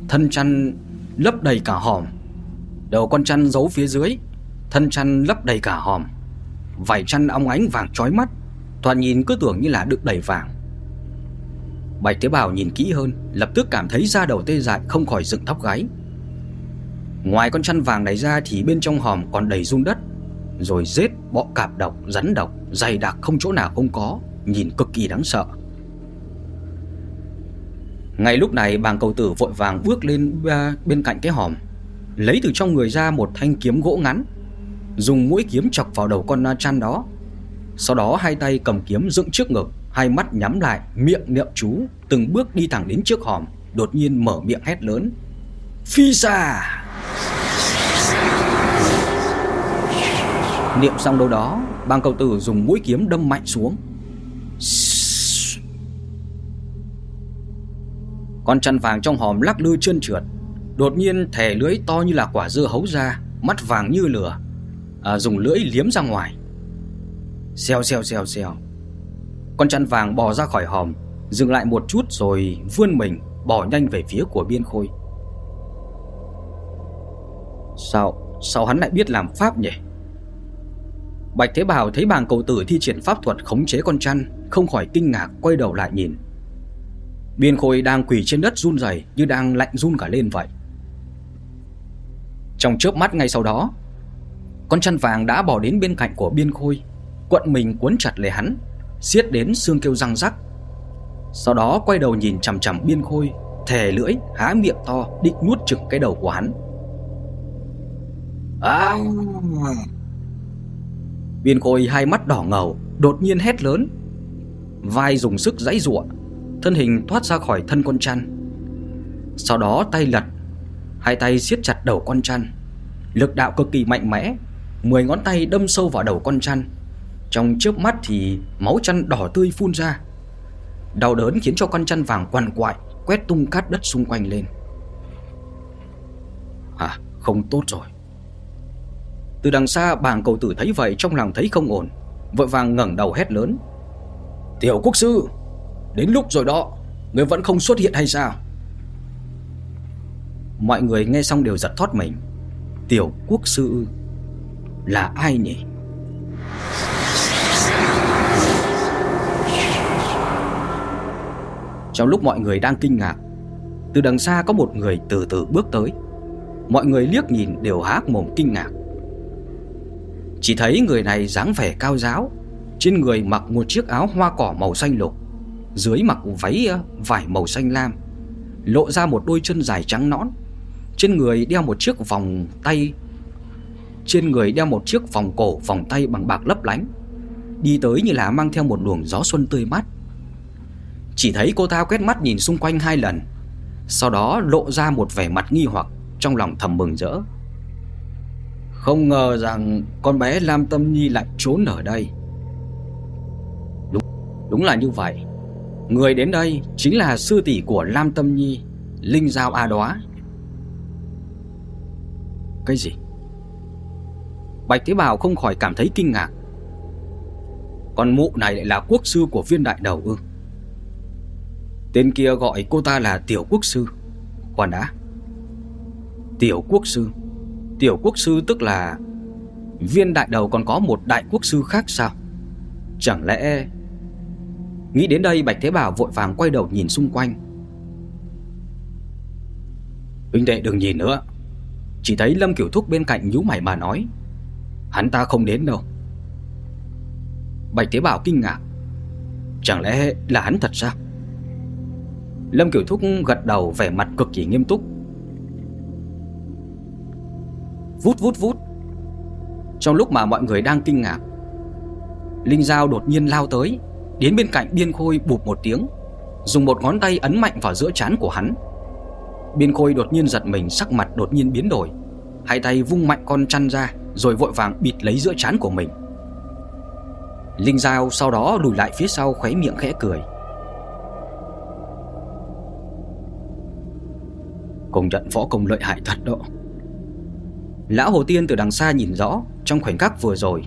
Thân chăn lấp đầy cả hòm. Đầu con chăn giấu phía dưới Thân chăn lấp đầy cả hòm. Vảy chăn óng ánh vàng chói mắt Thoạt nhìn cứ tưởng như là được đầy vàng. Bạch tế Bảo nhìn kỹ hơn Lập tức cảm thấy da đầu tê dại không khỏi dựng tóc gáy. Ngoài con chăn vàng này ra thì bên trong hòm còn đầy rung đất Rồi rết, bọ cạp độc, rắn độc Dày đặc không chỗ nào không có Nhìn cực kỳ đáng sợ ngay lúc này, bàng cầu tử vội vàng bước lên à, bên cạnh cái hòm, Lấy từ trong người ra một thanh kiếm gỗ ngắn, Dùng mũi kiếm chọc vào đầu con à, chăn đó. Sau đó hai tay cầm kiếm dựng trước ngực, Hai mắt nhắm lại, miệng niệm chú, Từng bước đi thẳng đến trước hòm, Đột nhiên mở miệng hét lớn. Phi xa Niệm xong đâu đó, Bàng cầu tử dùng mũi kiếm đâm mạnh xuống. Con chăn vàng trong hòm lắc lư trơn trượt. Đột nhiên thẻ lưỡi to như là quả dưa hấu ra Mắt vàng như lửa à, Dùng lưỡi liếm ra ngoài. Xèo xèo xèo xèo. Con chăn vàng bò ra khỏi hòm Dừng lại một chút rồi vươn mình bỏ nhanh về phía của biên khôi. Sao Sao hắn lại biết làm pháp nhỉ? Bạch Thế Bảo thấy bàng cầu tử thi triển pháp thuật khống chế con chăn Không khỏi kinh ngạc quay đầu lại nhìn. Biên Khôi đang quỳ trên đất run rẩy như đang lạnh run cả lên vậy. Trong chớp mắt ngay sau đó, con chăn vàng đã bỏ đến bên cạnh của Biên Khôi, quận mình cuốn chặt lấy hắn, siết đến xương kêu răng rắc. Sau đó quay đầu nhìn chằm chằm Biên Khôi, thè lưỡi, há miệng to định nuốt chửng cái đầu của hắn. À! Biên Khôi hai mắt đỏ ngầu, đột nhiên hét lớn. Vai dùng sức giãy giụa, thân hình thoát ra khỏi thân con chăn. Sau đó tay lật, hai tay siết chặt đầu con chăn. Lực đạo cực kỳ mạnh mẽ, mười ngón tay đâm sâu vào đầu con chăn. Trong chớp mắt thì máu chăn đỏ tươi phun ra. Đau đớn khiến cho con chăn vàng quằn quại, quét tung cát đất xung quanh lên. À, không tốt rồi. Từ đằng xa bàng cầu tử thấy vậy trong lòng thấy không ổn, vội vàng ngẩng đầu hét lớn. Tiểu quốc sư, Đến lúc rồi đó, Người vẫn không xuất hiện hay sao? Mọi người nghe xong đều giật thoát mình. Tiểu quốc sư Là ai nhỉ? Trong lúc mọi người đang kinh ngạc, Từ đằng xa có một người từ từ bước tới. Mọi người liếc nhìn đều há mồm kinh ngạc. Chỉ thấy người này dáng vẻ cao giáo, Trên người mặc một chiếc áo hoa cỏ màu xanh lục dưới mặc váy ờ, vải màu xanh lam Lộ ra một đôi chân dài trắng nõn. Trên người đeo một chiếc vòng tay Trên người đeo một chiếc vòng cổ Vòng tay bằng bạc lấp lánh. Đi tới như là mang theo một luồng gió xuân tươi mát. Chỉ thấy cô ta quét mắt nhìn xung quanh hai lần Sau đó lộ ra một vẻ mặt nghi hoặc Trong lòng thầm mừng rỡ. Không ngờ rằng con bé Lam Tâm Nhi lại trốn ở đây. Đúng, đúng là như vậy. Người đến đây chính là sư tỷ của Lam Tâm Nhi, Linh Giao A Đóa Cái gì? Bạch Thế Bảo không khỏi cảm thấy kinh ngạc. Còn mụ này lại là quốc sư của viên đại đầu ư? Tên kia gọi cô ta là Tiểu Quốc Sư. Khoan đã. Tiểu Quốc Sư. Tiểu Quốc Sư tức là Viên đại đầu còn có một đại quốc sư khác sao? Chẳng lẽ Nghĩ đến đây Bạch Thế Bảo vội vàng quay đầu nhìn xung quanh. Huynh đệ đừng nhìn nữa. Chỉ thấy Lâm Kiểu Thúc bên cạnh nhú mày mà nói, Hắn ta không đến đâu. Bạch Thế Bảo kinh ngạc, Chẳng lẽ là hắn thật sao? Lâm Kiểu Thúc gật đầu vẻ mặt cực kỳ nghiêm túc. Vút vút vút. Trong lúc mà mọi người đang kinh ngạc, Linh Giao đột nhiên lao tới. Đến bên cạnh Biên Khôi bụp một tiếng, Dùng một ngón tay ấn mạnh vào giữa trán của hắn. Biên Khôi đột nhiên giật mình, Sắc mặt đột nhiên biến đổi. Hai tay vung mạnh con chăn ra, Rồi vội vàng bịt lấy giữa trán của mình. Linh Giao sau đó lùi lại phía sau khóe miệng khẽ cười. Công nhận võ công lợi hại thật đó. Lão Hồ Tiên từ đằng xa nhìn rõ, Trong khoảnh khắc vừa rồi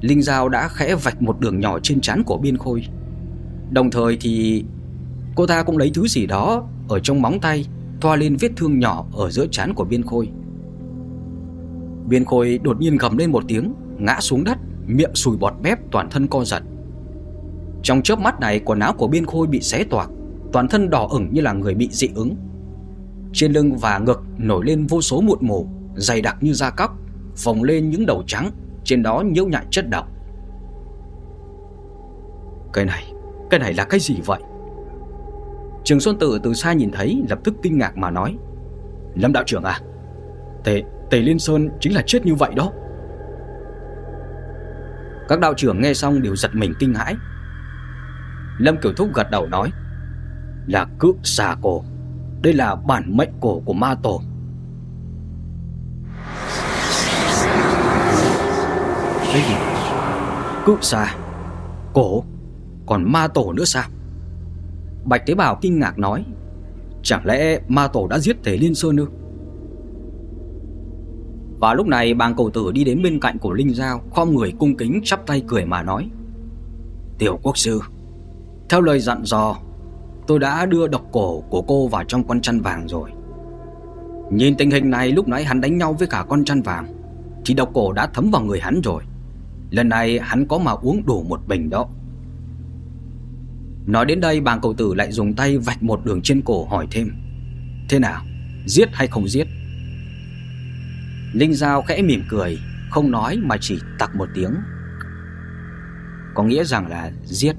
Linh Giao đã khẽ vạch một đường nhỏ trên trán của Biên Khôi. Đồng thời thì Cô ta cũng lấy thứ gì đó Ở trong móng tay, Thoa lên vết thương nhỏ ở giữa trán của Biên Khôi. Biên Khôi đột nhiên gầm lên một tiếng, Ngã xuống đất, Miệng sùi bọt mép toàn thân co giật. Trong chớp mắt này, quần áo của Biên Khôi bị xé toạc, Toàn thân đỏ ửng như là người bị dị ứng. Trên lưng và ngực nổi lên vô số mụn mủ Dày đặc như da cóc, Phồng lên những đầu trắng. Trên đó nhiễu nhại chất độc. Cái này Cái này là cái gì vậy? Trường Xuân Tử từ xa nhìn thấy Lập tức kinh ngạc mà nói Lâm đạo trưởng à Tề, Tề Liên Sơn chính là chết như vậy đó. Các đạo trưởng nghe xong đều giật mình kinh hãi. Lâm Kiểu Thúc gật đầu nói Là cự xà cổ Đây là bản mệnh cổ của ma tổ. Cái gì? Cự xà? Cổ? Còn ma tổ nữa sao? Bạch Tế Bào kinh ngạc nói, Chẳng lẽ ma tổ đã giết thể Liên Sơn ư? Và lúc này bàng cầu tử đi đến bên cạnh của Linh Giao, Khom người cung kính chắp tay cười mà nói, Tiểu quốc sư, Theo lời dặn dò, Tôi đã đưa độc cổ của cô vào trong con chăn vàng rồi. Nhìn tình hình này lúc nãy hắn đánh nhau với cả con chăn vàng, Thì độc cổ đã thấm vào người hắn rồi. Lần này hắn có mà uống đủ một bình đó Nói đến đây bàng cầu tử lại dùng tay vạch một đường trên cổ hỏi thêm Thế nào? Giết hay không giết? Linh Giao khẽ mỉm cười, Không nói mà chỉ tặc một tiếng Có nghĩa rằng là giết